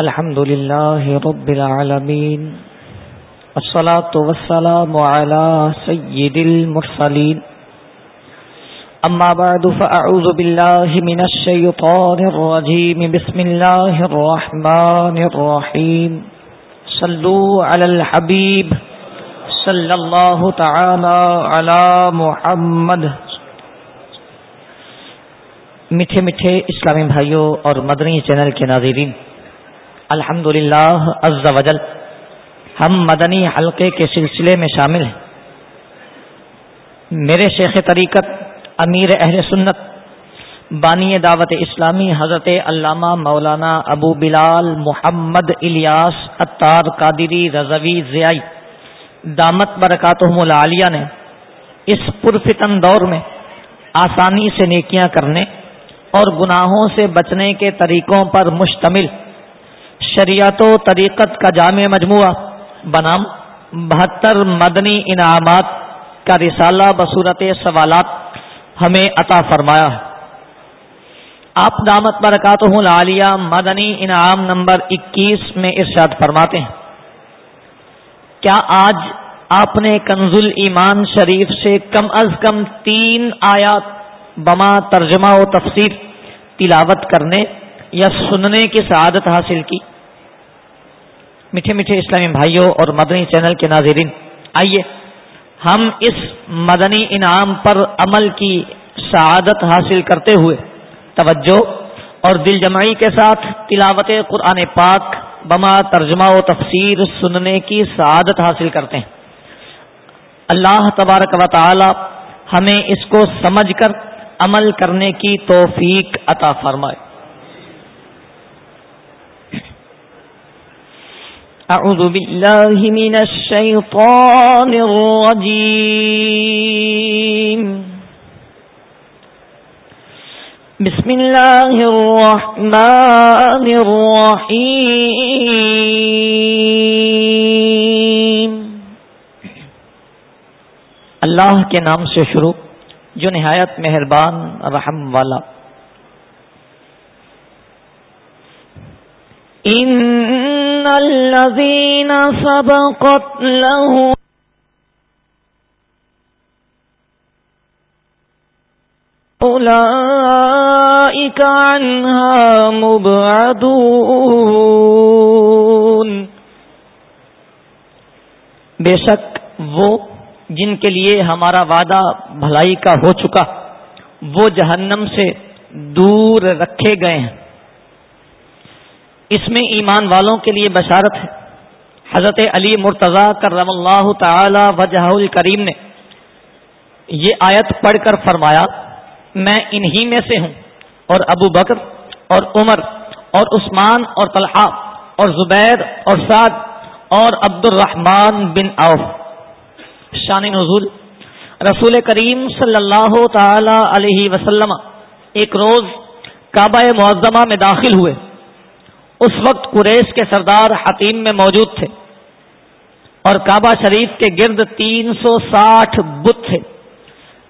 الحمد لله رب العالمين الصلاة والسلام على سيد المرسلين أما بعد فأعوذ بالله من الشيطان الرجيم بسم الله الرحمن الرحيم صلوا على الحبيب صلى الله تعالى على محمد۔ میٹھے میٹھے اسلامی بھائیوں اور مدنی چینل کے ناظرین الحمد للہ وجل ہم مدنی حلقے کے سلسلے میں شامل ہیں۔ میرے شیخ طریقت امیر اہل سنت، بانی دعوت اسلامی حضرت علامہ مولانا ابو بلال محمد الیاس اطار قادری رضوی ضیائی دامت برکاتہم العالیہ نے اس پرفتن دور میں آسانی سے نیکیاں کرنے اور گناہوں سے بچنے کے طریقوں پر مشتمل شریعت و طریقت کا جامع مجموعہ بنام بہتر مدنی انعامات کا رسالہ بصورت سوالات ہمیں عطا فرمایا ہے۔ آپ دامت برکات عالیہ مدنی انعام نمبر اکیس میں ارشاد فرماتے ہیں۔ کیا آج آپ نے کنز ایمان شریف سے کم از کم تین آیات بما ترجمہ و تفسیر تلاوت کرنے یا سننے کی سعادت حاصل کی؟ میٹھے میٹھے اسلامی بھائیوں اور مدنی چینل کے ناظرین، آئیے ہم اس مدنی انعام پر عمل کی سعادت حاصل کرتے ہوئے توجہ اور دل جمعی کے ساتھ تلاوت قرآن پاک بما ترجمہ و تفسیر سننے کی سعادت حاصل کرتے ہیں۔ اللہ تبارک و تعالی ہمیں اس کو سمجھ کر عمل کرنے کی توفیق عطا فرمائے۔ أعوذ بالله من الشيطان الرجيم بسم الله الرحمن الرحيم اللہ کے نام سے شروع، جو نہایت مہربان، رحم والا۔ ان الذين سبقت له عنها مبعدون۔ بے شک وہ جن کے لیے ہمارا وعدہ بھلائی کا ہو چکا، وہ جہنم سے دور رکھے گئے ہیں۔ اس میں ایمان والوں کے لیے بشارت ہے۔ حضرت علی مرتضی کرم اللہ تعالی وجہ الکریم نے یہ آیت پڑھ کر فرمایا، میں انہی میں سے ہوں۔ اور ابو بکر اور عمر اور عثمان اور طلحہ اور زبیر اور سعد اور عبد الرحمان بن اوف شان نزول۔ رسول کریم صلی اللہ تعالی علیہ وسلم ایک روز کعبہ معظمہ میں داخل ہوئے۔ اس وقت قریش کے سردار حتیم میں موجود تھے اور کعبہ شریف کے گرد تین سو ساٹھ بت تھے۔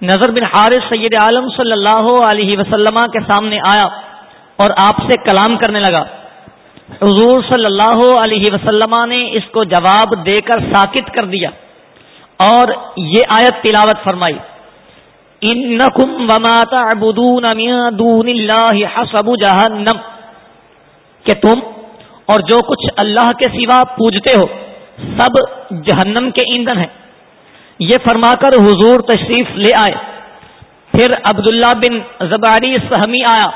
نظر بن حارث سید عالم صلی اللہ علیہ وسلم کے سامنے آیا اور آپ سے کلام کرنے لگا۔ حضور صلی اللہ علیہ وسلم نے اس کو جواب دے کر ساکت کر دیا اور یہ آیت تلاوت فرمائی۔ انکم وما تعبدون من دون اللہ حسب جہنم۔ کہ تم اور جو کچھ اللہ کے سوا پوجتے ہو، سب جہنم کے ایندھن ہیں۔ یہ فرما کر حضور تشریف لے آئے۔ پھر عبداللہ بن زباری سہمی آیا۔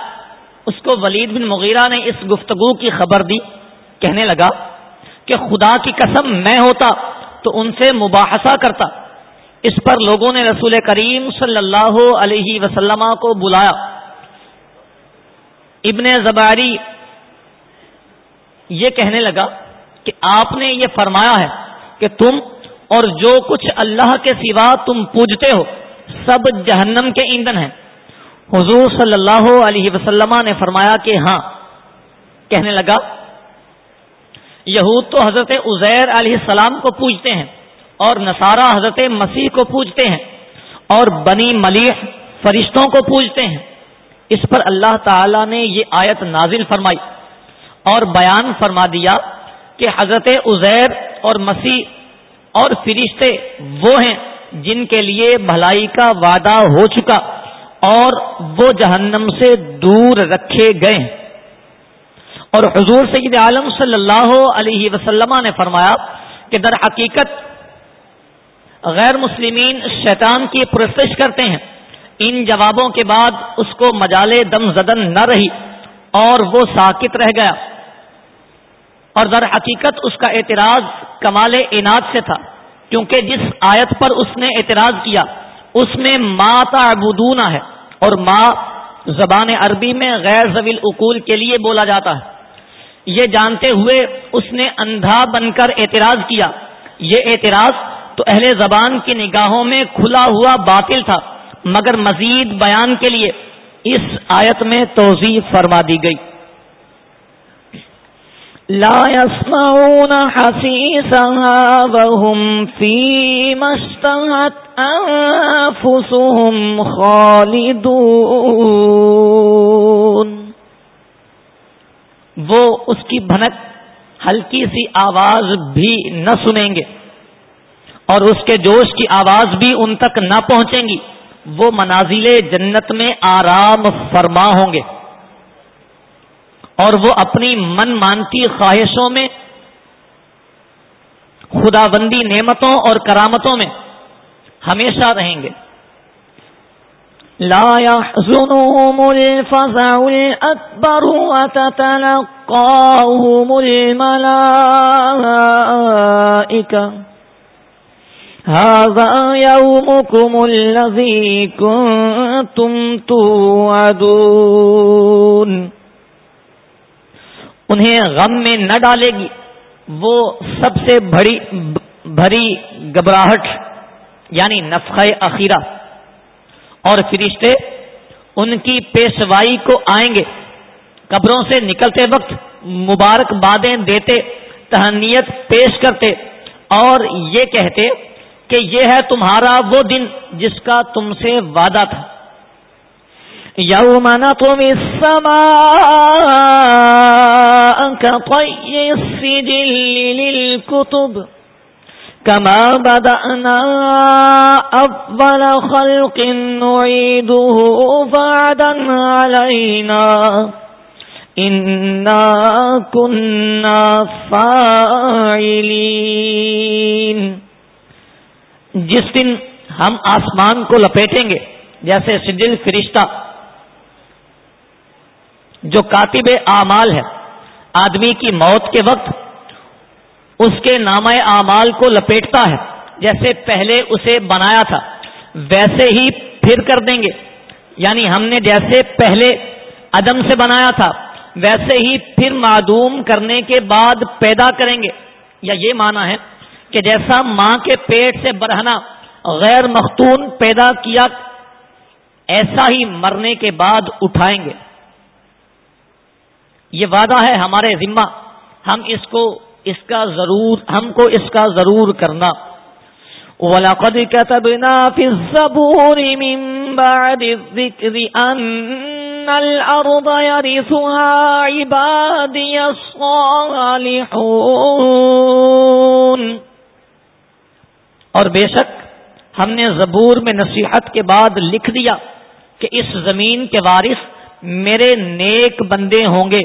اس کو ولید بن مغیرہ نے اس گفتگو کی خبر دی۔ کہنے لگا کہ خدا کی قسم میں ہوتا تو ان سے مباحثہ کرتا۔ اس پر لوگوں نے رسول کریم صلی اللہ علیہ وسلم کو بلایا۔ ابن زباری یہ کہنے لگا کہ آپ نے یہ فرمایا ہے کہ تم اور جو کچھ اللہ کے سوا تم پوجتے ہو، سب جہنم کے ایندھن ہیں۔ حضور صلی اللہ علیہ وسلم نے فرمایا کہ ہاں۔ کہنے لگا، یہود تو حضرت عزیر علیہ السلام کو پوجتے ہیں اور نصارہ حضرت مسیح کو پوجتے ہیں اور بنی ملیح فرشتوں کو پوجتے ہیں۔ اس پر اللہ تعالی نے یہ آیت نازل فرمائی اور بیان فرما دیا کہ حضرت عزیر اور مسیح اور فرشتے وہ ہیں جن کے لیے بھلائی کا وعدہ ہو چکا اور وہ جہنم سے دور رکھے گئے ہیں۔ اور حضور سید عالم صلی اللہ علیہ وسلم نے فرمایا کہ در حقیقت غیر مسلمین شیطان کی پرستش کرتے ہیں۔ ان جوابوں کے بعد اس کو مجالے دم زدن نہ رہی اور وہ ساکت رہ گیا۔ اور در حقیقت اس کا اعتراض کمال انعد سے تھا، کیونکہ جس آیت پر اس نے اعتراض کیا، اس میں ماتا ابودونا ہے اور ماں زبان عربی میں غیر زویل اقول کے لیے بولا جاتا ہے۔ یہ جانتے ہوئے اس نے اندھا بن کر اعتراض کیا۔ یہ اعتراض تو اہل زبان کی نگاہوں میں کھلا ہوا باطل تھا، مگر مزید بیان کے لیے اس آیت میں توضیح فرما دی گئی۔ لا يسمعون حسيسها وهم في مشتهت أنفسهم خالدون. وہ اس کی بھنک، ہلکی سی آواز بھی نہ سنیں گے اور اس کے جوش کی آواز بھی ان تک نہ پہنچیں گی، وہ منازل جنت میں آرام فرما ہوں گے۔ اور وہ اپنی من مانتی خواہشوں میں خدا بندی نعمتوں اور کرامتوں میں ہمیشہ رہیں گے۔ لا يحزنهم الفزع الأكبر وتتلقاهم الملائكة. هذا يومكم الذي كنتم توعدون. انہیں غم میں نہ ڈالے گی۔ وہ سب سے بڑی بھری گبراہٹ یعنی نفخ اخیرہ۔ اور فرشتے ان کی پیشوائی کو آئیں گے۔ قبروں سے نکلتے وقت مبارک بادیں دیتے، تہنیت پیش کرتے اور یہ کہتے کہ یہ ہے تمہارا وہ دن جس کا تم سے وعدہ تھا۔ يوم نطوي السماء كطي السجل للكتب كما بدأنا أفضل خلق نعيده فعدا علينا إنا كنا فاعلين جس دن ہم آسمان کو لپیٹیں گے، جیسے سجل فرشتہ، جو کاتب اعمال ہے آدمی کی موت کے وقت اس کے نام اعمال کو لپیٹتا ہے، جیسے پہلے اسے بنایا تھا، ویسے ہی پھر کر دیں گے۔ یعنی ہم نے جیسے پہلے عدم سے بنایا تھا، ویسے ہی پھر معدوم کرنے کے بعد پیدا کریں گے۔ یا یہ مانا ہے کہ جیسا ماں کے پیٹ سے برہنا غیر مختون پیدا کیا، ایسا ہی مرنے کے بعد اٹھائیں گے۔ یہ وعدہ ہے ہمارے ذمہ، ہم اس کو، اس کا ضرور، ہم کو اس کا ضرور کرنا۔ وَلَقَدْ كَتَبْنَا فِي الزَّبُورِ مِن بَعْدِ الذِّكْرِ أَنَّ الْأَرْضَ يَرِثُهَا عِبَادِيَ الصَّالِحُونَ۔ اور بے شک ہم نے زبور میں نصیحت کے بعد لکھ دیا کہ اس زمین کے وارث میرے نیک بندے ہوں گے۔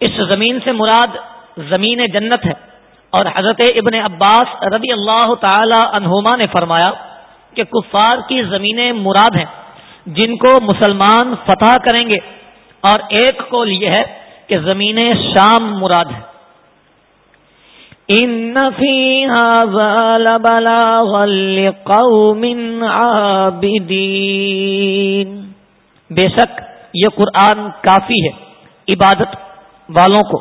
اس زمین سے مراد زمین جنت ہے۔ اور حضرت ابن عباس رضی اللہ تعالی عنہما نے فرمایا کہ کفار کی زمینیں مراد ہیں جن کو مسلمان فتح کریں گے۔ اور ایک کو یہ ہے کہ زمین شام مراد ہے۔ ان لقوم عابدین۔ بے شک یہ قرآن کافی ہے عبادت والوں کو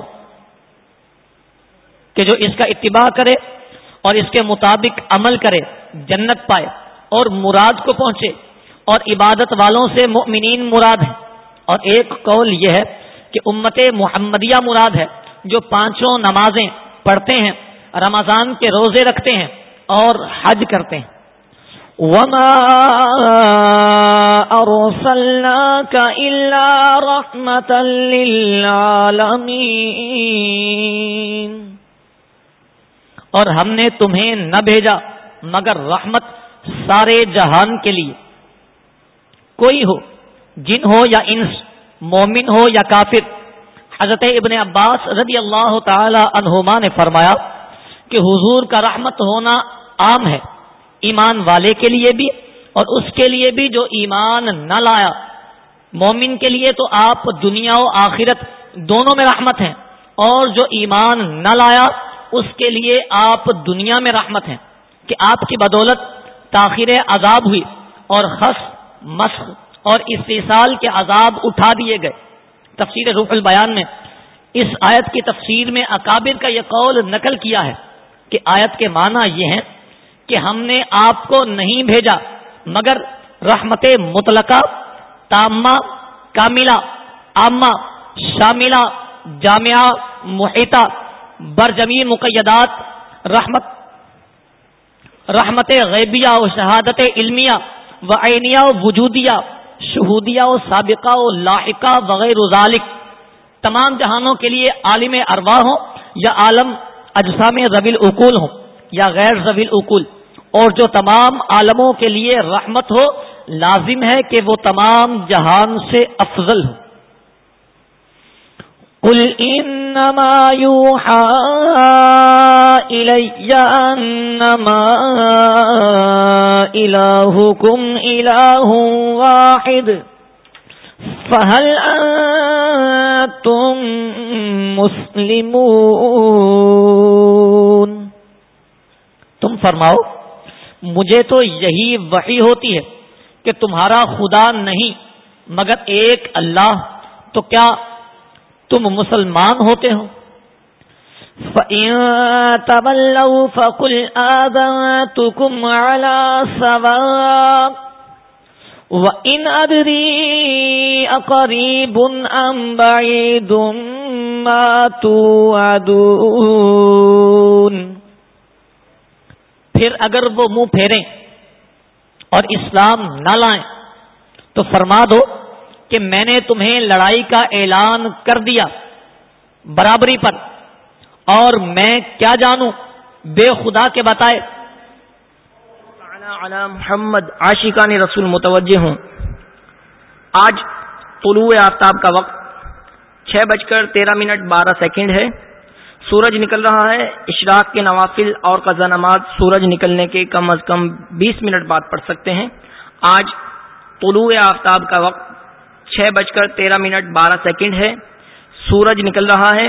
کہ جو اس کا اتباع کرے اور اس کے مطابق عمل کرے، جنت پائے اور مراد کو پہنچے اور عبادت والوں سے مؤمنین مراد ہے اور ایک قول یہ ہے کہ امت محمدیہ مراد ہے جو پانچوں نمازیں پڑھتے ہیں، رمضان کے روزے رکھتے ہیں اور حج کرتے ہیں۔ وما أرسلناك إلا رحمة للعالمين۔ اور ہم نے تمہیں نہ بھیجا، مگر رحمت سارے جہان کے لیے۔ کوئی ہو، جن ہو یا انس، مومن ہو یا کافر، حضرت ابن عباس رضی اللہ تعالی عنہما نے فرمایا کہ حضور کا رحمت ہونا عام ہے۔ ایمان والے کے لیے بھی اور اس کے لیے بھی جو ایمان نہ لایا۔ مومن کے لیے تو آپ دنیا و آخرت دونوں میں رحمت ہیں اور جو ایمان نہ لایا، اس کے لیے آپ دنیا میں رحمت ہیں کہ آپ کی بدولت تاخیر عذاب ہوئی اور خس، مسخ اور استحصال کے عذاب اٹھا دیے گئے۔ تفسیر روح البیان میں اس آیت کی تفسیر میں اکابر کا یہ قول نقل کیا ہے کہ آیت کے معنی یہ ہیں کہ ہم نے آپ کو نہیں بھیجا، مگر رحمت مطلقہ، تامہ، کاملہ، عامہ، شاملہ، جامعہ، محیطہ، برجمی مقیدات، رحمت رحمت غیبیہ و شہادت علمیہ و عینیہ و وجودیہ، شہودیہ و سابقہ و لاحقہ وغیرہ ذالک۔ تمام جہانوں کے لیے عالم اروا ہوں یا عالم اجسام ربیل اقول ہوں یا غیر زویل اقول اور جو تمام عالموں کے لیے رحمت ہو، لازم ہے کہ وہ تمام جہان سے افضل ہو قل انما يوحى الي انما الهكم اله واحد، فهل انتم مسلمون؟ تم فرماؤ۔ مجھے تو یہی وحی ہوتی ہے کہ تمہارا خدا نہیں، مگر ایک اللہ۔ تو کیا تم مسلمان ہوتے ہو؟ فَقُلْ آذَنْتُكُمْ عَلَى سَوَاءٍ وَإِنْ أَدْرِي أَقَرِيبٌ أَمْ بَعِيدٌ مَا تُوعَدُونَ۔ پھر اگر وہ منہ پھیریں اور اسلام نہ لائیں، تو فرما دو کہ میں نے تمہیں لڑائی کا اعلان کر دیا برابری پر، اور میں کیا جانوں بے خدا کے بتائے؟ محمد عاشقان رسول متوجہ ہوں۔ آج طلوع آفتاب کا وقت، چھ بج کر تیرہ منٹ بارہ سیکنڈ ہے۔ سورج نکل رہا ہے، اشراق کے نوافل اور قزا نماز سورج نکلنے کے کم از کم بیس منٹ بعد پڑھ سکتے ہیں۔ آج طلوع آفتاب کا وقت چھ بج کر تیرہ منٹ بارہ سیکنڈ ہے۔ سورج نکل رہا ہے،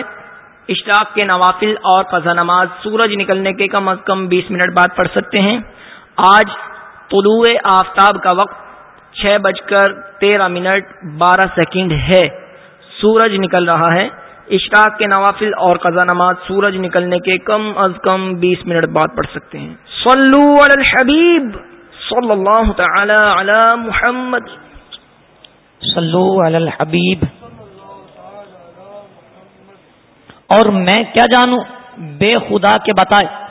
اشراق کے نوافل اور قزا نماز سورج نکلنے کے کم از کم بیس منٹ بعد پڑھ سکتے ہیں۔ آج طلوع آفتاب کا وقت چھ بج کر تیرہ منٹ بارہ سیکنڈ ہے۔ سورج نکل رہا ہے۔ اشراق کے نوافل اور قضا نماز سورج نکلنے کے کم از کم بیس منٹ بعد پڑھ سکتے ہیں۔ صلو علی الحبیب صلی اللہ تعالی علی محمد۔ صلو علی الحبیب۔ اور میں کیا جانوں؟ بے خدا کے بتائے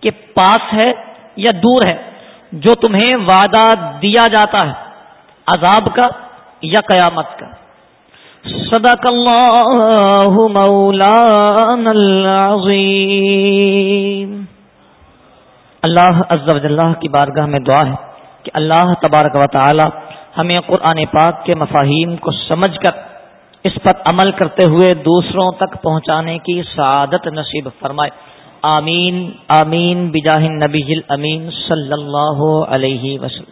کہ پاس ہے یا دور ہے، جو تمہیں وعدہ دیا جاتا ہے، عذاب کا یا قیامت کا۔ صدق اللہ مولانا العظیم۔ اللہ عز و جلہ کی بارگاہ میں دعا ہے کہ اللہ تبارک و تعالی ہمیں قرآن پاک کے مفاہیم کو سمجھ کر اس پر عمل کرتے ہوئے دوسروں تک پہنچانے کی سعادت نصیب فرمائے۔ آمین آمین، بجاہ نبی امین صلی اللہ علیہ وسلم۔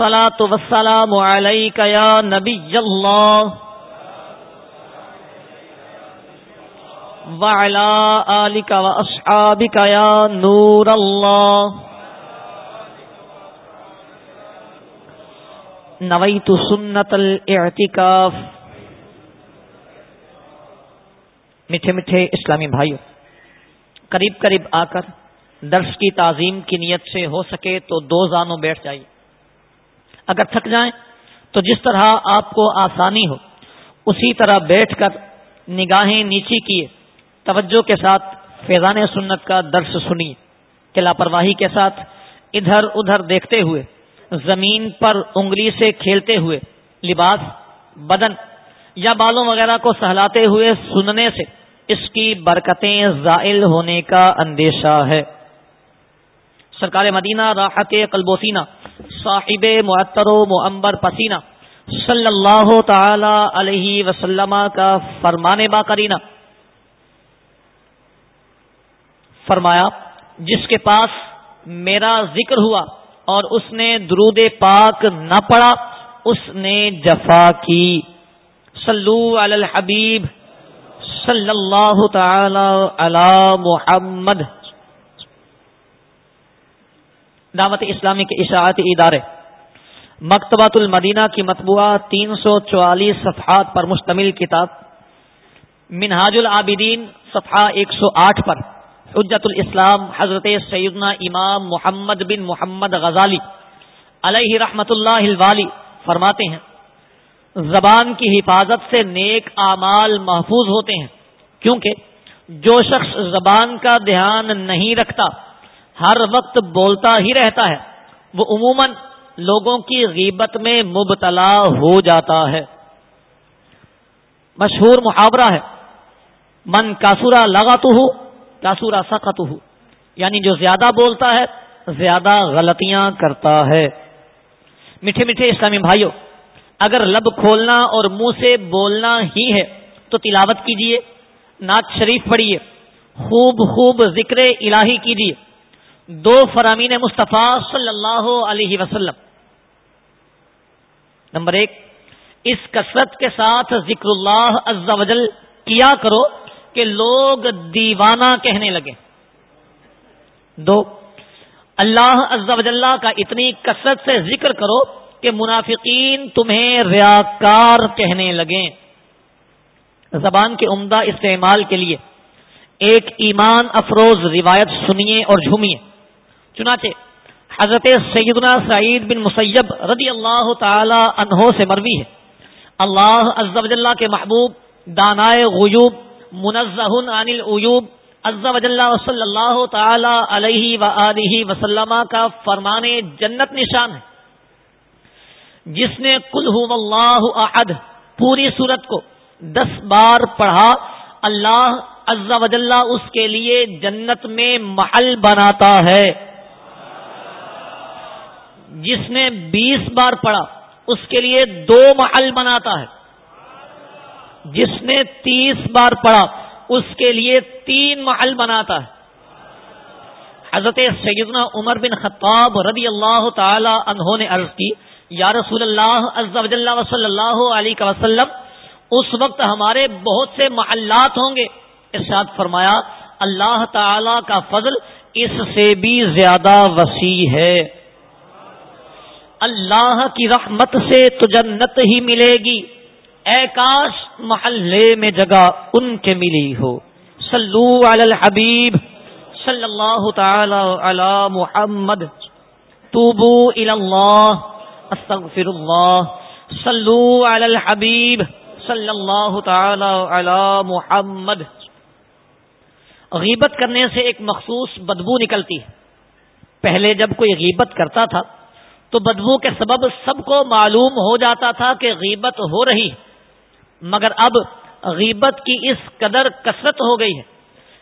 الصلاة والسلام عليك يا نبي الله. وعلى آلك وأصحابك يا نور الله. نويت سنة الاعتكاف. میٹھے میٹھے اسلامی بھائیوں قریب قریب آ کر درس کی تعظیم کی نیت سے ہو سکے تو دو زانوں بیٹھ جائیے۔ اگر تھک جائیں تو جس طرح آپ کو آسانی ہو، اسی طرح بیٹھ کر نگاہیں نیچی کیے، توجہ کے ساتھ فیضان سنت کا درس سنیے۔ کہ لاپرواہی کے ساتھ ادھر ادھر دیکھتے ہوئے، زمین پر انگلی سے کھیلتے ہوئے، لباس، بدن یا بالوں وغیرہ کو سہلاتے ہوئے سننے سے اس کی برکتیں زائل ہونے کا اندیشہ ہے۔ سرکار مدینہ راحت قلبوسینہ صاحب معطر و معمبر پسینہ صلی اللہ تعالی علیہ وسلم کا فرمان با کرینہ فرمایا، جس کے پاس میرا ذکر ہوا اور اس نے درود پاک نہ پڑا اس نے جفا کی۔ صلو علی الحبیب صلی اللہ تعالی علی محمد۔ دعوت اسلامی کے اشاعتی ادارے۔ مکتبۃ المدینہ کی مطبوعہ تین سو چوالیس صفحات پر مشتمل کتاب۔ منہاج العابدین صفحہ ایک سو آٹھ پر۔ حجت الاسلام حضرت سیدنا امام محمد بن محمد غزالی علیہ رحمت اللہ الوالی فرماتے ہیں، زبان کی حفاظت سے نیک اعمال محفوظ ہوتے ہیں، کیونکہ جو شخص زبان کا دھیان نہیں رکھتا ہر وقت بولتا ہی رہتا ہے۔ وہ عموماً لوگوں کی غیبت میں مبتلا ہو جاتا ہے۔ مشہور محاورہ ہے۔ من کاسورا لگا تو ہو کاسورا سخت ہو یعنی جو زیادہ بولتا ہے، زیادہ غلطیاں کرتا ہے۔ میٹھے میٹھے اسلامی بھائیوں اگر لب کھولنا اور منہ سے بولنا ہی ہے، تو تلاوت کیجیے نعت شریف پڑھیے خوب خوب ذکر الہی کیجیے دو فرامین مصطفیٰ صلی اللہ علیہ وسلم۔ نمبر ایک، اس کثرت کے ساتھ ذکر اللہ عز و جل کیا کرو کہ لوگ دیوانہ کہنے لگے۔ دو، اللہ عز و جل کا اتنی کثرت سے ذکر کرو کہ منافقین تمہیں ریاکار کہنے لگیں۔ زبان کے عمدہ استعمال کے لیے ایک ایمان افروز روایت سنیے اور جھومیے۔ چنانچہ حضرت سیدنا سعید بن مسیب رضی اللہ تعالی عنہ سے مروی ہے۔ اللہ عز و جل کے محبوب، دانائے غیوب منزہ عن العیوب، عز و جل صلی اللہ تعالی علیہ و وسلم کا فرمان جنت نشان ہے۔ جس نے کل اللہ احد پوری صورت کو دس بار پڑھا، اللہ عز و جل اس کے لیے جنت میں محل بناتا ہے۔ جس نے بیس بار پڑھا، اس کے لیے دو محل بناتا ہے۔ جس نے تیس بار پڑھا، اس کے لیے تین محل بناتا ہے۔ حضرت سیدنا عمر بن خطاب رضی اللہ تعالی عنہ نے عرض کی، یا رسول اللہ عز و جل صلی اللہ علیہ وسلم، اس وقت ہمارے بہت سے محلات ہوں گے۔ ارشاد فرمایا، اللہ تعالی کا فضل اس سے بھی زیادہ وسیع ہے۔ اللہ کی رحمت سے تو جنت ہی ملے گی۔ اے کاش محلے میں جگہ ان کے ملی ہو۔ صلو علی الحبیب صلی اللہ تعالی علی محمد۔ توبو الی اللہ استغفر اللہ صلو علی الحبیب صلی اللہ تعالی علی محمد۔ غیبت کرنے سے ایک مخصوص بدبو نکلتی ہے۔ پہلے جب کوئی غیبت کرتا تھا تو بدبو کے سبب سب کو معلوم ہو جاتا تھا کہ غیبت ہو رہی مگر اب غیبت کی اس قدر کثرت ہو گئی ہے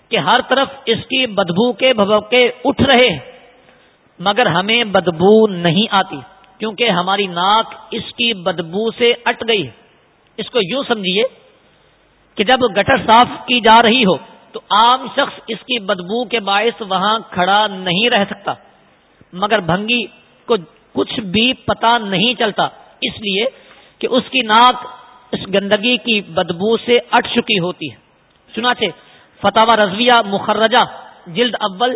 کہ ہر طرف اس کی بدبو کے بھبکے اٹھ رہے ہیں۔ مگر ہمیں بدبو نہیں آتی کیونکہ ہماری ناک اس کی بدبو سے اٹ گئی ہے۔ اس کو یوں سمجھیے کہ جب گٹر صاف کی جا رہی ہو تو عام شخص اس کی بدبو کے باعث وہاں کھڑا نہیں رہ سکتا۔ مگر بھنگی کو کچھ بھی پتا نہیں چلتا۔ اس لیے کہ اس کی ناک اس گندگی کی بدبو سے اٹ چکی ہوتی ہے۔ چنانچہ فتح رضویہ مخرجہ جلد اول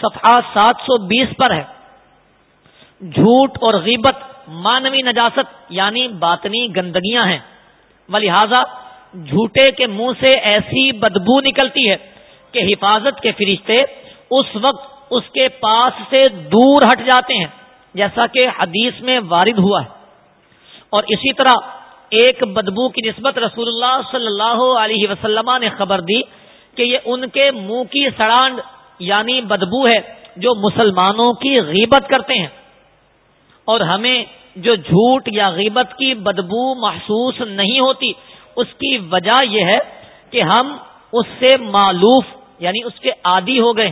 صفحہ سات سو بیس پر ہے۔ جھوٹ اور غیبت مانوی نجاست یعنی باطنی گندگیاں ہیں۔ لہذا جھوٹے کے منہ سے ایسی بدبو نکلتی ہے کہ حفاظت کے فرشتے اس وقت اس کے پاس سے دور ہٹ جاتے ہیں۔ جیسا کہ حدیث میں وارد ہوا ہے۔ اور اسی طرح ایک بدبو کی نسبت رسول اللہ صلی اللہ علیہ وسلم نے خبر دی کہ یہ ان کے منہ کی سڑانڈ یعنی بدبو ہے جو مسلمانوں کی غیبت کرتے ہیں۔ اور ہمیں جو جھوٹ یا غیبت کی بدبو محسوس نہیں ہوتی، اس کی وجہ یہ ہے کہ ہم اس سے معلوف یعنی اس کے عادی ہو گئے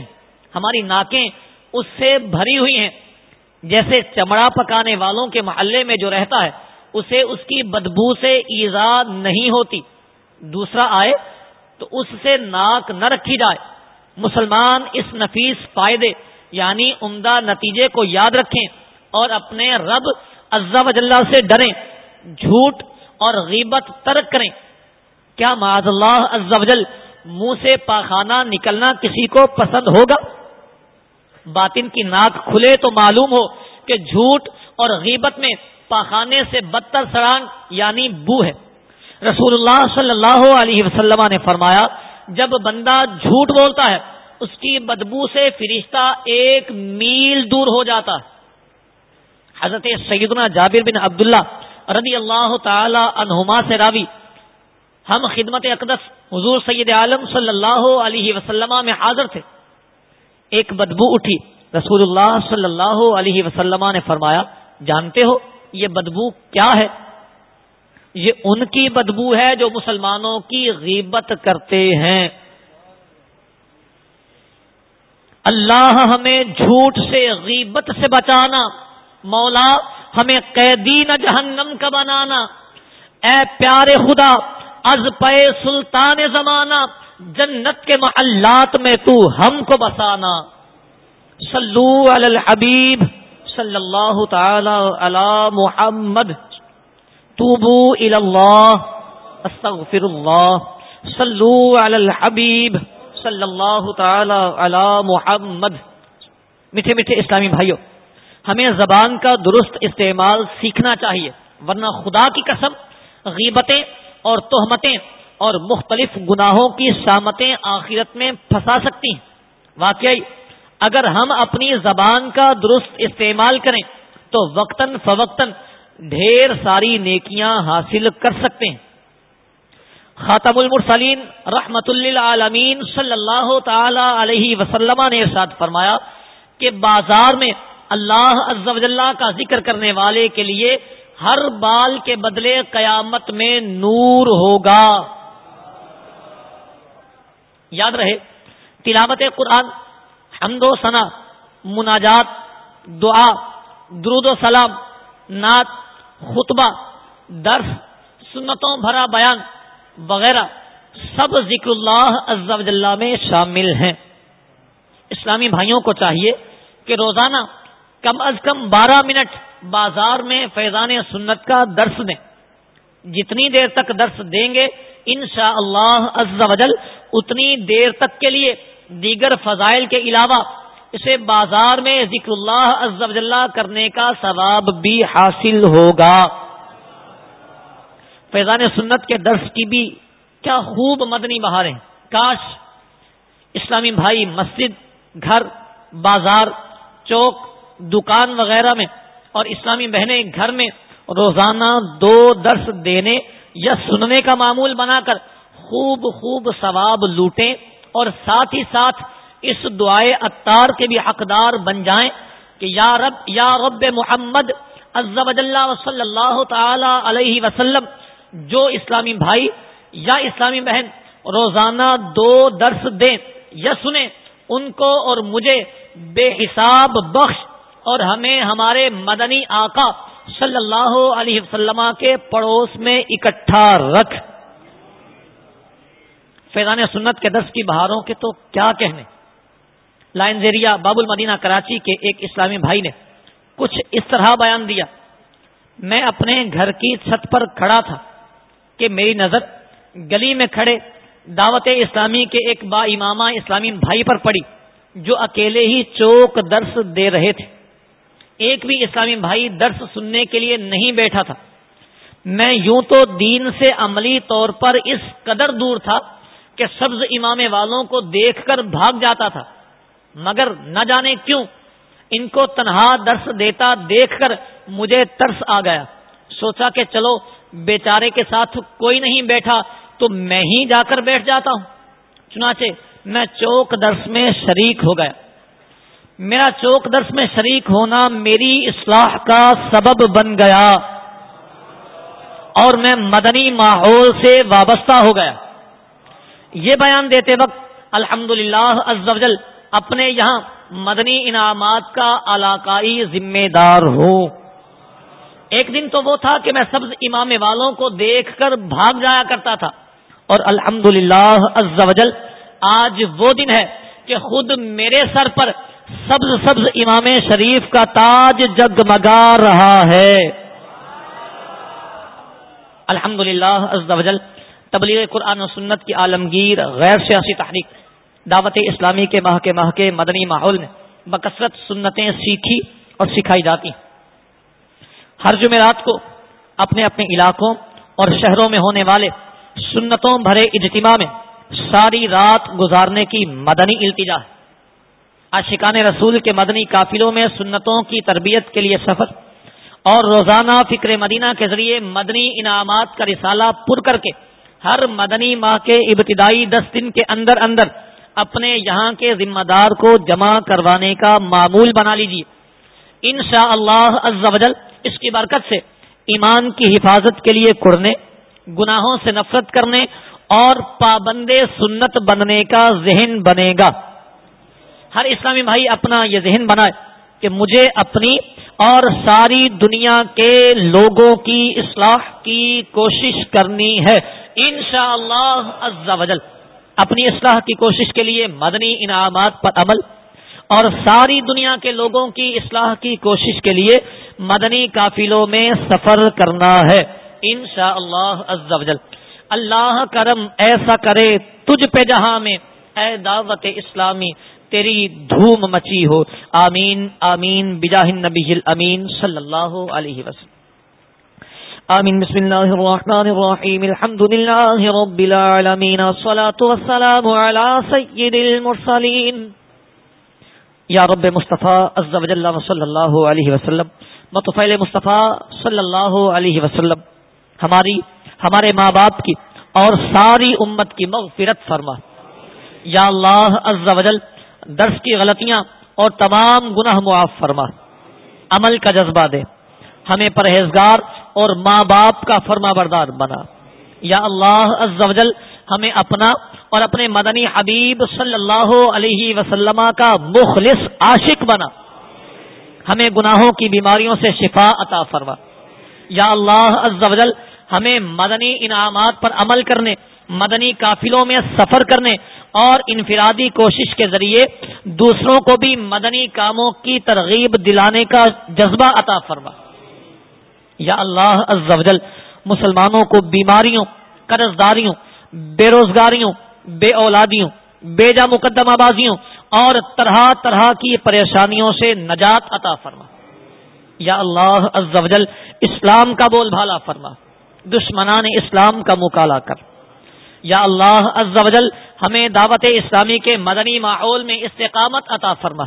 ہماری ناکیں اس سے بھری ہوئی ہیں۔ جیسے چمڑا پکانے والوں کے محلے میں جو رہتا ہے، اسے اس کی بدبو سے ایزا نہیں ہوتی۔ دوسرا آئے، تو اس سے ناک نہ رکھی جائے۔ مسلمان اس نفیس فائدے یعنی عمدہ نتیجے کو یاد رکھیں اور اپنے رب عزا وجاللہ سے ڈریں۔ جھوٹ اور غیبت ترک کریں۔ کیا معذ اللہ عز و جل منہ سے پاخانہ نکلنا کسی کو پسند ہوگا؟ باطن کی ناک کھلے تو معلوم ہو کہ جھوٹ اور غیبت میں پاخانے سے بدتر سڑانگ یعنی بو ہے۔ رسول اللہ صلی اللہ علیہ وسلم نے فرمایا، جب بندہ جھوٹ بولتا ہے، اس کی بدبو سے فرشتہ ایک میل دور ہو جاتا۔ ہے حضرت سیدنا جابر بن عبداللہ رضی اللہ تعالی عنہما سے راوی، ہم خدمت اقدس حضور سید عالم صلی اللہ علیہ وسلم میں حاضر تھے۔ ایک بدبو اٹھی۔ رسول اللہ صلی اللہ علیہ وسلم نے فرمایا، جانتے ہو یہ بدبو کیا ہے؟ یہ ان کی بدبو ہے جو مسلمانوں کی غیبت کرتے ہیں۔ اللہ ہمیں جھوٹ سے، غیبت سے بچانا، مولا ہمیں قیدین جہنم کا بنانا۔ اے پیارے خدا، از پے سلطان زمانہ جنت کے محلات میں تو ہم کو بسانا۔ صلو علی الحبیب صلی اللہ تعالی علی محمد۔ توبو الی اللہ استغفر اللہ صلو علی الحبیب صلی اللہ تعالی علی محمد۔ میٹھے میٹھے اسلامی بھائیوں ہمیں زبان کا درست استعمال سیکھنا چاہیے، ورنہ خدا کی قسم، غیبتیں اور تہمتیں اور مختلف گناہوں کی شامتیں آخرت میں پھنسا سکتی ہیں۔ واقعی، اگر ہم اپنی زبان کا درست استعمال کریں، تو وقتاً فوقتاً ڈھیر ساری نیکیاں حاصل کر سکتے ہیں۔ خاتم المرسلین رحمت للعالمین صلی اللہ تعالی علیہ وسلم نے ارشاد فرمایا کہ بازار میں اللہ عز و جلہ کا ذکر کرنے والے کے لیے ہر بال کے بدلے قیامت میں نور ہوگا۔ یاد رہے، تلاوت قرآن، حمد و ثنا، مناجات، دعا، درود و سلام، نعت، خطبہ، درس، سنتوں بھرا بیان وغیرہ سب ذکر اللہ عز و جلہ میں شامل ہیں۔ اسلامی بھائیوں کو چاہیے کہ روزانہ کم از کم بارہ منٹ بازار میں فیضان سنت کا درس دیں۔ جتنی دیر تک درس دیں گے ان شاء اللہ اتنی دیر تک کے لیے دیگر فضائل کے علاوہ اسے بازار میں ذکر اللہ عز و کرنے کا ثواب بھی حاصل ہوگا۔ فیضان سنت کے درس کی بھی کیا خوب مدنی بہاریں۔ کاش اسلامی بھائی مسجد، گھر، بازار، چوک، دکان وغیرہ میں اور اسلامی بہنیں گھر میں روزانہ دو درس دینے یا سننے کا معمول بنا کر خوب خوب ثواب لوٹیں اور ساتھ ہی ساتھ اس دعائے اتار کے بھی حقدار بن جائیں کہ یا رب یا رب محمد عز و صلی اللہ تعالی علیہ وسلم، جو اسلامی بھائی یا اسلامی بہن روزانہ دو درس دیں یا سنیں، ان کو اور مجھے بے حساب بخش اور ہمیں ہمارے مدنی آقا صلی اللہ علیہ وسلم کے پڑوس میں اکٹھا رکھ۔ فیضان سنت کے دس کی بہاروں کے تو کیا کہنے؟ لائن زیریا باب المدینہ، کراچی کے ایک اسلامی بھائی نے کچھ اس طرح بیان دیا، میں اپنے گھر کی چھت پر کھڑا تھا کہ میری نظر گلی میں کھڑے دعوت اسلامی کے ایک با امامہ اسلامی بھائی پر پڑی جو اکیلے ہی چوک درس دے رہے تھے۔ ایک بھی اسلامی بھائی درس سننے کے لیے نہیں بیٹھا تھا۔ میں یوں تو دین سے عملی طور پر اس قدر دور تھا کہ سبز امام والوں کو دیکھ کر بھاگ جاتا تھا، مگر نہ جانے کیوں، ان کو تنہا درس دیتا دیکھ کر مجھے ترس آ گیا۔ سوچا کہ چلو، بیچارے کے ساتھ کوئی نہیں بیٹھا تو میں ہی جا کر بیٹھ جاتا ہوں۔ چنانچہ میں چوک درس میں شریک ہو گیا۔ میرا چوک درس میں شریک ہونا میری اصلاح کا سبب بن گیا اور میں مدنی ماحول سے وابستہ ہو گیا۔ یہ بیان دیتے وقت الحمد للہ اپنے یہاں مدنی انعامات کا علاقائی ذمہ دار ہوں۔ ایک دن تو وہ تھا کہ میں سبز امام والوں کو دیکھ کر بھاگ جایا کرتا تھا۔ اور الحمد للہ آج وہ دن ہے کہ خود میرے سر پر سبز سبز امام شریف کا تاج جگمگا رہا ہے۔ الحمد للہ تبلیغ قرآن و سنت کی عالمگیر، غیر سیاسی تحریک، دعوت اسلامی کے ماہ کے ماہ کے مدنی ماحول میں بکثرت سنتیں سیکھی اور سکھائی جاتی۔ ہر جمعرات کو اپنے اپنے علاقوں اور شہروں میں ہونے والے سنتوں بھرے اجتماع میں ساری رات گزارنے کی مدنی التجا ہے۔ آشقان رسول کے مدنی قافلوں میں سنتوں کی تربیت کے لیے سفر اور روزانہ فکر مدینہ کے ذریعے مدنی انعامات کا رسالہ پر کر کے ہر مدنی ماہ کے ابتدائی دس دن کے اندر اندر اپنے یہاں کے ذمہ دار کو جمع کروانے کا معمول بنا لیجیے۔ ان شاء اللہ اس کی برکت سے ایمان کی حفاظت کے لیے کڑنے گناہوں سے نفرت کرنے اور پابند سنت بننے کا ذہن بنے گا۔ ہر اسلامی بھائی اپنا یہ ذہن بنائے کہ مجھے اپنی اور ساری دنیا کے لوگوں کی اصلاح کی کوشش کرنی ہے۔ انشاءاللہ شاء اللہ اپنی اصلاح کی کوشش کے لیے مدنی انعامات پر عمل اور ساری دنیا کے لوگوں کی اصلاح کی کوشش کے لیے مدنی قافلوں میں سفر کرنا ہے۔ ان شاء اللہ اللہ کرم ایسا کرے تجھ پہ جہاں میں، اے دعوت اسلامی، تیری دھوم مچی ہو۔ آمین آمین، بجاہ نبی امین صلی اللہ علیہ وسلم۔ آمین. بسم اللہ الرحمن الرحیم. الحمد للہ رب العالمین. الصلاة والسلام على سید المرسلین. یا رب مصطفیٰ عز و جل صلی اللہ علیہ وسلم. مطفیل مصطفیٰ صلی اللہ علیہ وسلم. ہماری ہمارے ماں باپ کی اور ساری امت کی مغفرت فرما. یا اللہ عز و جل درس کی غلطیاں اور تمام گناہ معاف فرما. عمل کا جذبہ دے. ہمیں پرہیزگار اور ماں باپ کا فرما بردار بنا۔ یا اللہ عز و جل ہمیں اپنا اور اپنے مدنی حبیب صلی اللہ علیہ وسلم کا مخلص عاشق بنا۔ ہمیں گناہوں کی بیماریوں سے شفا عطا فرما۔ یا اللہ عز و جل ہمیں مدنی انعامات پر عمل کرنے، مدنی قافلوں میں سفر کرنے اور انفرادی کوشش کے ذریعے دوسروں کو بھی مدنی کاموں کی ترغیب دلانے کا جذبہ عطا فرما۔ یا اللہ عز و جل، مسلمانوں کو بیماریوں قرض داریوں بے روزگاریوں، بے اولادیوں، بے جا مقدم آبازیوں اور طرح طرح کی پریشانیوں سے نجات عطا فرما۔ یا اللہ عز و جل، اسلام کا بول بھالا فرما۔ دشمنان اسلام کا مکالا کر۔ یا اللہ عز و جل، ہمیں دعوت اسلامی کے مدنی ماحول میں استقامت عطا فرما۔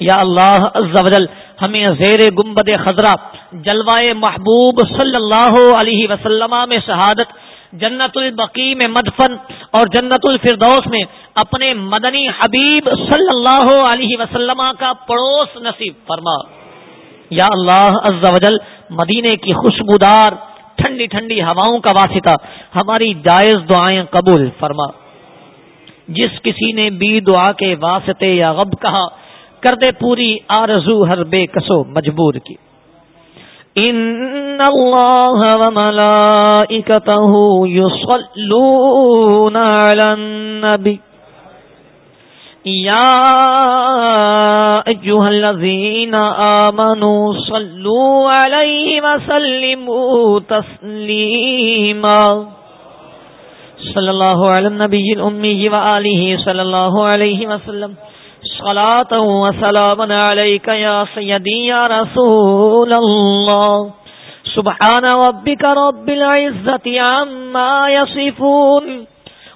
یا اللہ عز و جل ہمیں زیر گمبد خزرہ جلوائے محبوب صلی اللہ علیہ وسلم میں شہادت، جنت البقی میں مدفن اور جنت الفردوس میں اپنے مدنی حبیب صلی اللہ علیہ وسلم کا پڑوس نصیب فرما۔ یا اللہ عز و جل، مدینے کی خوشبودار، ٹھنڈی ٹھنڈی ہواؤں کا واسطہ، ہماری جائز دعائیں قبول فرما۔ جس کسی نے بھی دعا کے واسطے یا غب کہا کر دے پوری آرزو ہر بے کسو مجبور کی۔ ان اللہ و ملائکتہ یصلون علی النبی یا ایوہ الذین آمنوا صلو علیہ وسلموا تسلیما صلى الله على النبي الأمي وآله صلى الله عليه وسلم۔ صلاة وسلام عليك يا سيدي يا رسول الله. سبحان ربك رب العزة عما يصفون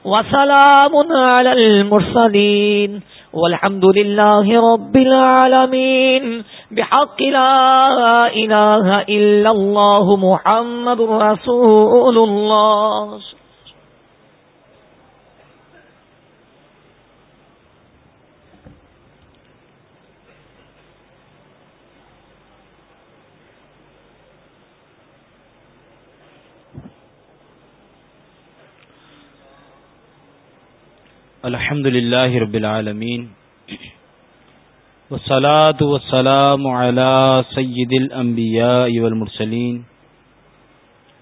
وسلام على المرسلين. والحمد لله رب العالمين. بحق لا إله إلا الله محمد رسول الله. الحمد لله رب العالمين والصلاة والسلام على سيد الأنبياء والمرسلين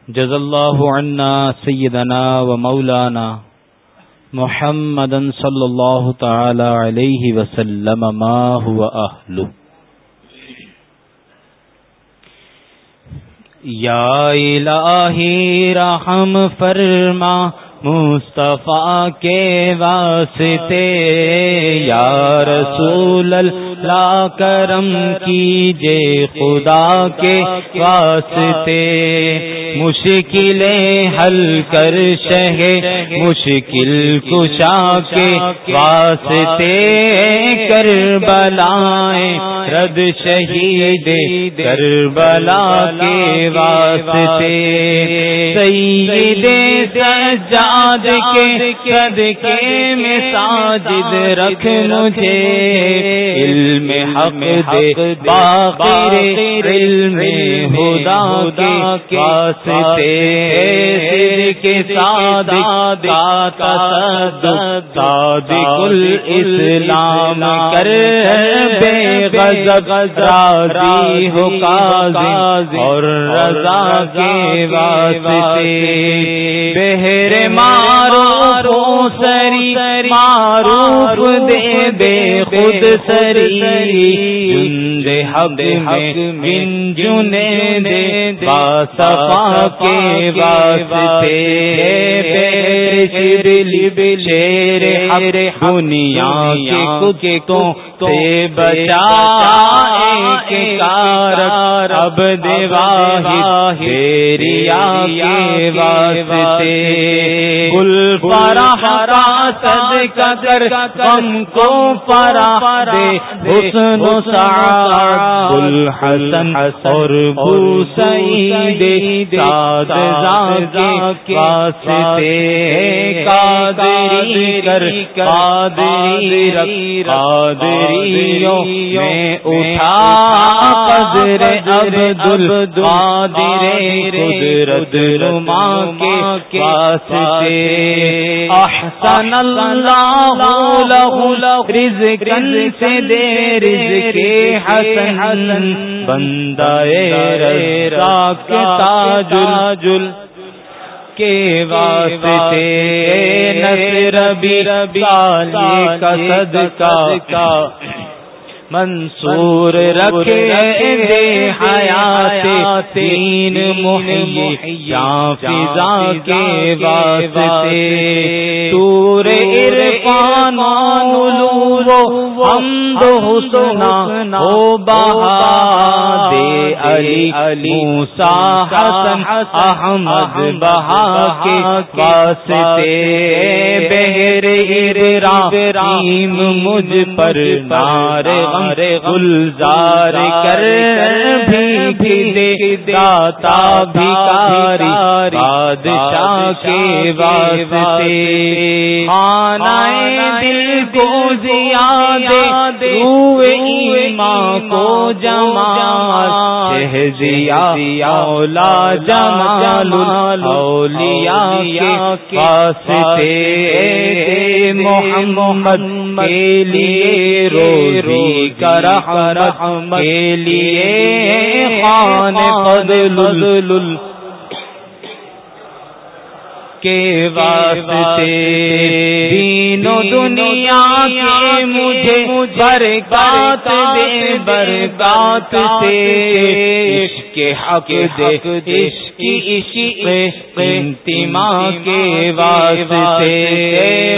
جزا الله عنا سيدنا ومولانا محمدا صلى الله تعالى عليه وسلم ما هو أهله یا الہی رحم فرما مصطفیٰ کے واسطے یا رسول اللہ کرم کیجے خدا کے واسطے۔ مشکلیں حل کر شہ مشکل کشا کے واسطے۔ کر بلائیں رد شہید کر بلا کے واسطے۔ سید سجاد کے صدقے میں ساجد رکھ مجھے۔ علم حق دے باقر علم خدا کے واسطے سر کے سادہ کل اسلام کر بے غضب راضی ہو قاضی اور رضا کے واسطے بہر مارو سری معروف دے دے خود سری جند حق میں جنے دے باصفا کے واسطے بہر شر لب شیر حر دنیا کے کتوں سے بچا کار اب دیواہی ہیریا کے واسطے گل فرح را صد قدر غم کو فرح دے حسن و سعاد گل حسن اور سعید ساد کے واسطے قادری کر قادری رکھ قادریوں میں اٹھا قدر عبد القادر قدرت نما کے واسطے احسن اللہ لہ رزقن سے دے رزق حسن بندہ رضا کے تاجل کے واسطے نصر بھی ربی کا صدقہ۔ کا منصور رکھے دے حیات تین محیا فضا کے واسطے۔ تور عرفان علو حمد حسنا ہو بہا دے علی علی حسن احمد بہا کے واسطے بہر ارام مجھ پر نار گلزار کر بھی دے داتا بھکاری بادشاہ کے واسطے آنا دل کو زیاد روئے ایمان کو جمال شہزیا اولا جمال اولیاء کے واسطے محمد کے لیے روزی کا رحمت کے لیے خان فضل کے واسطے دین و دنیا کے مجھے برکات دے برکات سے عشق حق دے عشق عشق انتما کے واسطے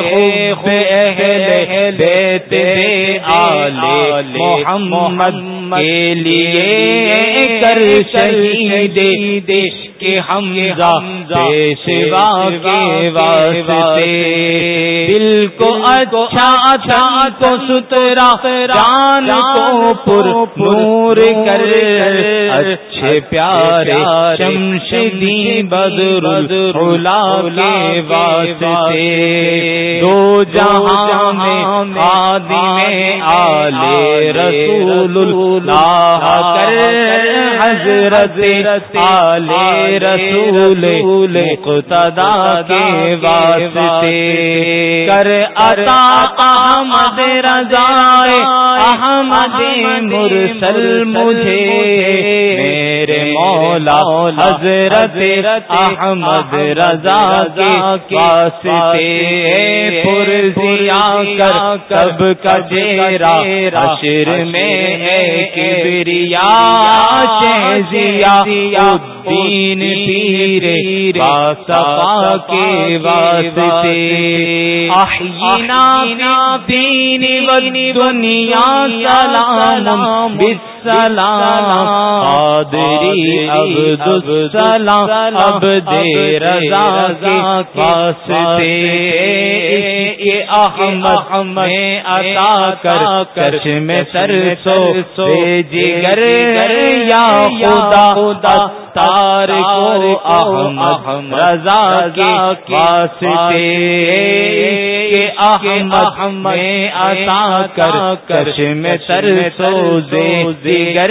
خوب اہل بیت دے آل محمد کے لیے کر شہید دیش کے ہم پیشوا کے واسطے۔ دل کو اچھا اچھا کو سترا جان کو پر نور کر۔ اچھے پیارے شمشدی بدر اولا کے واسطے۔ دو جہاں میں آدمی آلے رسول اللہ کر۔ حضرت آلے رسول، مقتدا کے واسطے کر عطا احمد رضا احمد مرسل مجھے، میرے مولا حضرت احمد رضا کے واسطے۔ پرزیا کر کب کا جیرا عشر میں ہے کبریا شہزیا دین پیر باسفا کے واسطے احینا دین ونی دنیا سلام۔ بسلام قادری عبد السلام، اب دے رضا کے واسطے کہ احمد میں عطا کر کرش میں سر سو جگر یا خدا خدا تار کو احمد رضا کے واسطے کہ احمد میں عطا کر کرش میں سر سو دیگر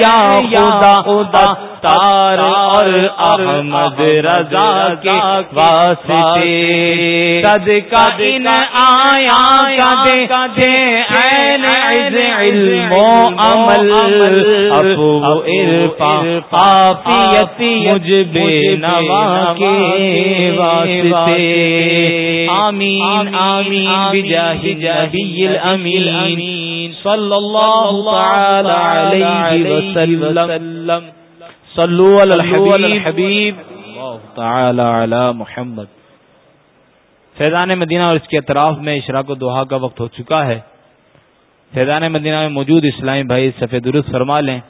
یا خدا خدا تار اور احمد رضا کے واسطے۔ صدقہ ان آیا کدے عز علم و عمل۔ افو عرفا قافیتی مجھ بے نوا کے واسطے۔ آمین آمین بجاہ نبی الامین۔ صلی اللہ تعالی علیہ وسلم۔ صلو علی الحبیب تعالی علی محمد. فیضان مدینہ اور اس کے اطراف میں اشراق و دعا کا وقت ہو چکا ہے. فیضان مدینہ میں موجود اسلامی بھائی سفید درست فرما لیں.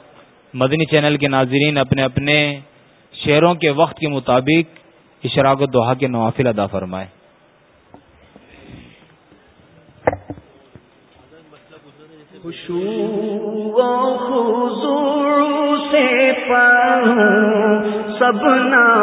مدنی چینل کے ناظرین اپنے اپنے شہروں کے وقت کے مطابق اشراق و دعا کے نوافل ادا فرمائیں. خوشو سے سب نا